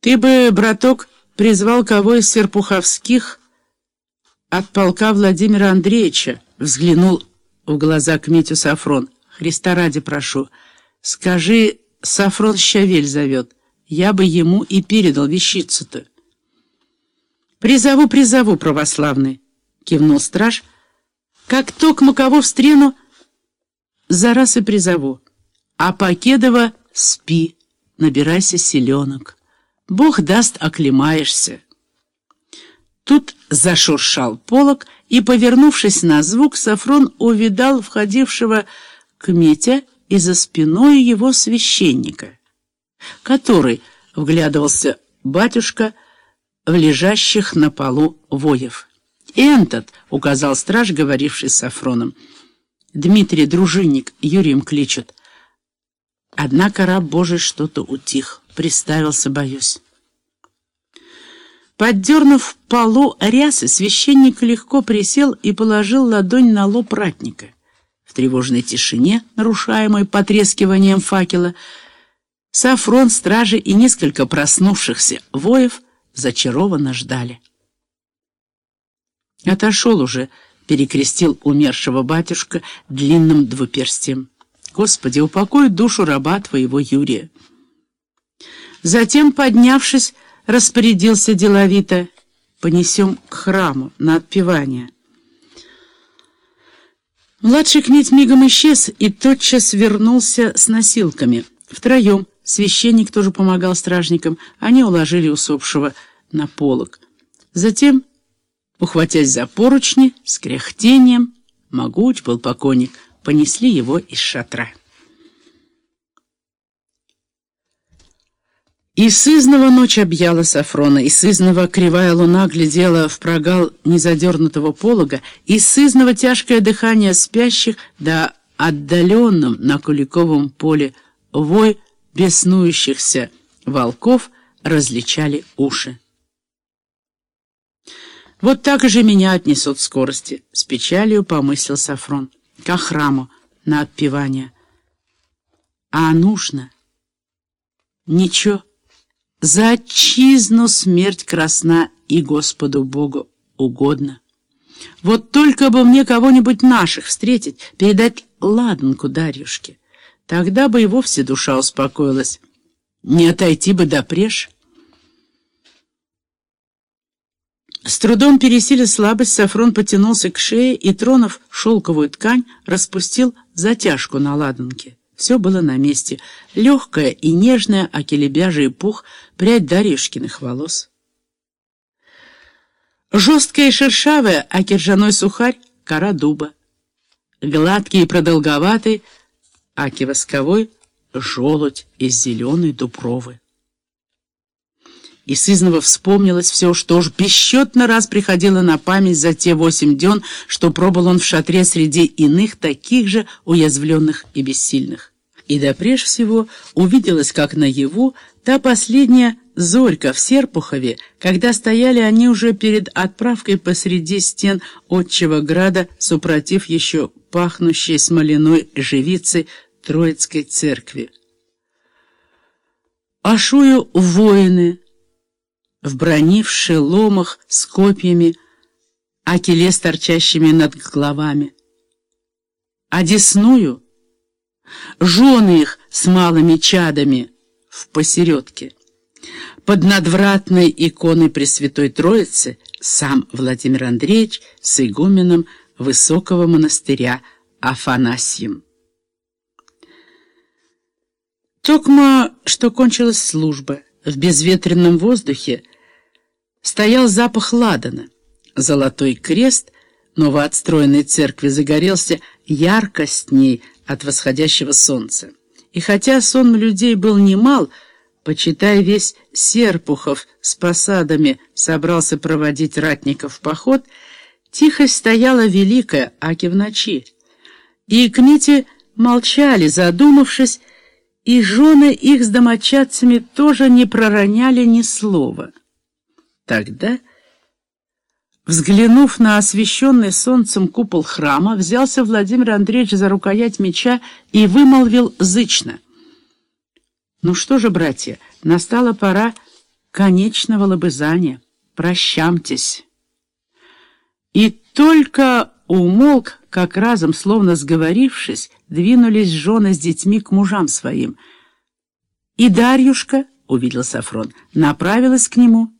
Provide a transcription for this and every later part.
Ты бы, браток, призвал кого из серпуховских от полка Владимира Андреевича, взглянул в глаза к Митю Сафрон. Христа ради прошу, скажи, Сафрон Щавель зовет, я бы ему и передал вещицу-то. «Призову, призову, православный!» — кивнул страж. «Как токмо кого встряну, за раз и призову. А Покедова спи, набирайся селенок. Бог даст, оклемаешься». Тут зашуршал полог, и, повернувшись на звук, Сафрон увидал входившего к Митя и за спиной его священника, который вглядывался батюшка, в лежащих на полу воев. «Энтот!» — указал страж, говоривший с Сафроном. «Дмитрий, дружинник, Юрием кличут». Однако раб Божий что-то утих, приставился, боюсь. Поддернув полу рясы, священник легко присел и положил ладонь на лоб ратника. В тревожной тишине, нарушаемой потрескиванием факела, Сафрон, стражи и несколько проснувшихся воев — зачарованно ждали. Отошел уже, перекрестил умершего батюшка длинным двуперстием. Господи, упокой душу раба твоего Юрия. Затем, поднявшись, распорядился деловито. Понесем к храму на отпевание. Младший князь мигом исчез и тотчас вернулся с носилками. Втроем священник тоже помогал стражникам. Они уложили усопшего на полок. Затем, ухватясь за поручни, с кряхтением, могуч был покойник, понесли его из шатра. И сызного ночь объяла Сафрона, и сызного кривая луна глядела в прогал незадернутого полога, и сызного тяжкое дыхание спящих, да отдаленном на Куликовом поле вой беснующихся волков различали уши. Вот так же меня отнесут в скорости, с печалью помыслил Сафрон, к храму на отпевание. А нужно? Ничего. За отчизну смерть красна и Господу Богу угодно. Вот только бы мне кого-нибудь наших встретить, передать ладанку Дарьюшке. Тогда бы и вовсе душа успокоилась. Не отойти бы допреж. С трудом пересилив слабость, Сафрон потянулся к шее и, тронув шелковую ткань, распустил затяжку на ладанке. Все было на месте. Легкая и нежная, аки лебяжий пух, прядь Дарьюшкиных волос. Жесткая и шершавая, аки ржаной сухарь, кора дуба. Гладкий и продолговатый, аки восковой, желудь из зеленой дубровы. И сызново вспомнилось все, что уж бесчетно раз приходило на память за те восемь дён, что пробыл он в шатре среди иных таких же уязвленных и бессильных. И да прежде всего увиделось, как наяву, та последняя зорька в Серпухове, когда стояли они уже перед отправкой посреди стен отчего града, супротив еще пахнущей смоляной живицы Троицкой церкви. Ашую воины, в брони, в шеломах, с копьями, а келе с торчащими над головами. А десную — жены их с малыми чадами в посередке. Под надвратной иконой Пресвятой Троицы сам Владимир Андреевич с игуменом Высокого монастыря Афанасием. Токма, что кончилась служба, в безветренном воздухе стоял запах ладана. Золотой крест новоотстроенной церкви загорелся яркостней от восходящего солнца. И хотя сон людей был немал, почитая весь Серпухов с посадами собрался проводить ратников в поход, тихость стояла великая, аки в ночи. И кмити молчали, задумавшись, и жены их с домочадцами тоже не пророняли ни слова. Тогда, взглянув на освещенный солнцем купол храма, взялся Владимир Андреевич за рукоять меча и вымолвил зычно. «Ну что же, братья, настала пора конечного лобызания. Прощамтесь. И только умолк, как разом, словно сговорившись, двинулись жены с детьми к мужам своим. И Дарьюшка, — увидел Сафрон, — направилась к нему.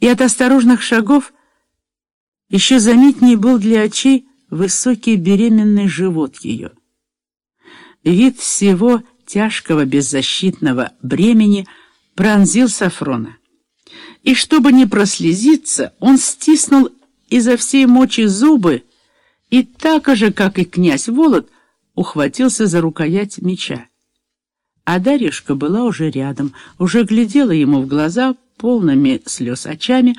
И от осторожных шагов еще заметнее был для очей высокий беременный живот ее. Вид всего тяжкого беззащитного бремени пронзил Сафрона. И чтобы не прослезиться, он стиснул изо всей мочи зубы и так же, как и князь Волод, ухватился за рукоять меча. А Дарьюшка была уже рядом, уже глядела ему в глаза полными слез очами,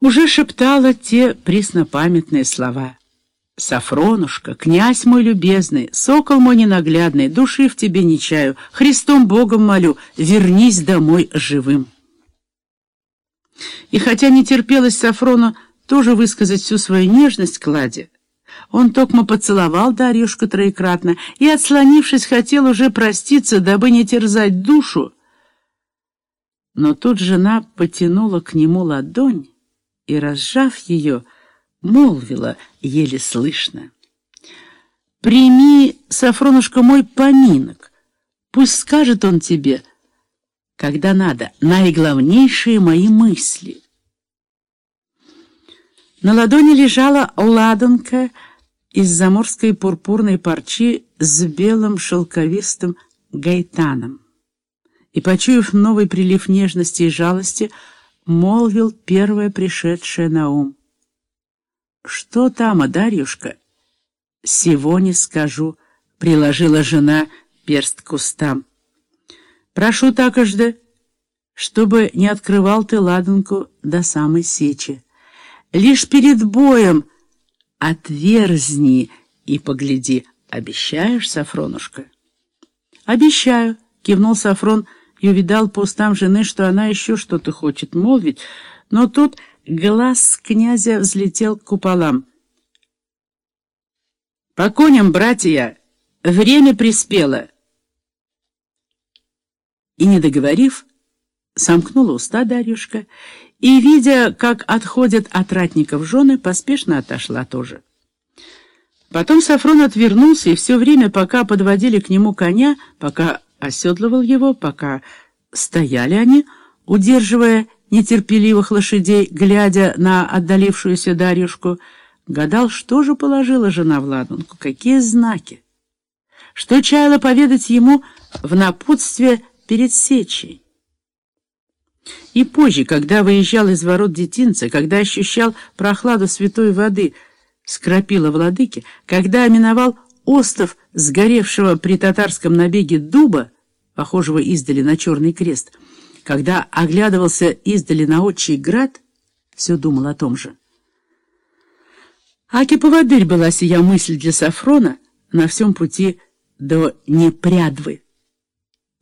уже шептала те преснопамятные слова. «Сафронушка, князь мой любезный, сокол мой ненаглядный, души в тебе не чаю, Христом Богом молю, вернись домой живым». И хотя не терпелось Сафрону тоже высказать всю свою нежность к Ладе, он токмо поцеловал Дарьюшку троекратно и, отслонившись, хотел уже проститься, дабы не терзать душу. Но тут жена потянула к нему ладонь и, разжав ее, молвила еле слышно. «Прими, Сафронушка, мой поминок, пусть скажет он тебе, когда надо, наиглавнейшие мои мысли». На ладони лежала ладанка из заморской пурпурной парчи с белым шелковистым гайтаном. И, почуяв новый прилив нежности и жалости, молвил первое пришедшее на ум. «Что там, Адарьюшка?» «Сего не скажу», — приложила жена перст к кустам. «Прошу такожды, чтобы не открывал ты ладанку до самой сечи. Лишь перед боем отверзни и погляди. Обещаешь, Сафронушка?» «Обещаю», — кивнул Сафрон, и увидал по устам жены, что она еще что-то хочет молвить, но тут глаз князя взлетел к куполам. «По коням, братья! Время приспело!» И, не договорив, сомкнула уста Дарюшка и, видя, как отходят от ратников жены, поспешно отошла тоже. Потом Сафрон отвернулся, и все время, пока подводили к нему коня, пока оседлывал его, пока стояли они, удерживая нетерпеливых лошадей, глядя на отдалившуюся Дарьюшку, гадал, что же положила жена в ладанку, какие знаки, что чаяла поведать ему в напутствие перед сечей. И позже, когда выезжал из ворот детинца, когда ощущал прохладу святой воды, скропила владыки, когда миновал остов сгоревшего при татарском набеге дуба, похожего издали на черный крест, когда оглядывался издали на отчий град, все думал о том же. Аки поводырь была сия мысль для Сафрона на всем пути до Непрядвы.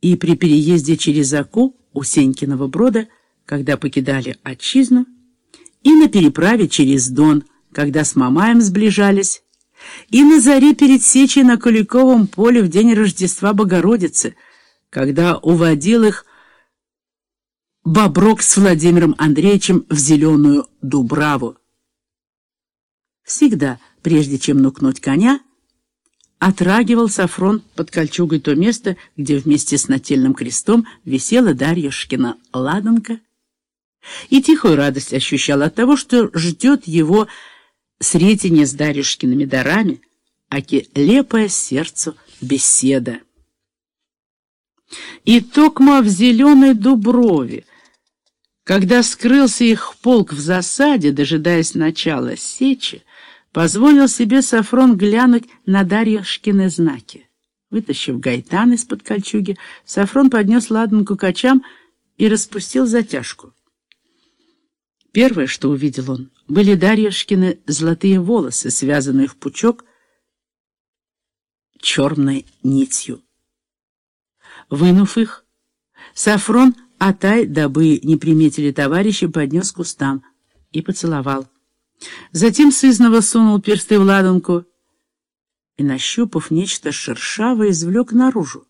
И при переезде через Аку у Сенькиного брода, когда покидали отчизну, и на переправе через Дон, когда с Мамаем сближались, и на заре перед сечей на Куликовом поле в день Рождества Богородицы, когда уводил их Боброк с Владимиром Андреевичем в зеленую Дубраву. Всегда, прежде чем нукнуть коня, отрагивал Сафрон под кольчугой то место, где вместе с нательным крестом висела Дарьюшкина ладанка, и тихую радость ощущал от того, что ждет его сретение с Дарюшкиными дарами, аки лепая сердцу беседа. И токма в зеленой дуброве, когда скрылся их полк в засаде, дожидаясь начала сечи, позволил себе Сафрон глянуть на Дарьяшкины знаки. Вытащив гайтан из-под кольчуги, Сафрон поднес ладанку качам и распустил затяжку. Первое, что увидел он, были Дарьяшкины золотые волосы, связанные в пучок черной нитью. Вынув их, Сафрон Атай, дабы не приметили товарища, поднес к кустам и поцеловал. Затем сызново сунул персты в ладанку и, нащупав нечто шершавое, извлек наружу.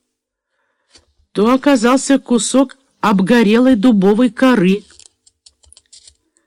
То оказался кусок обгорелой дубовой коры —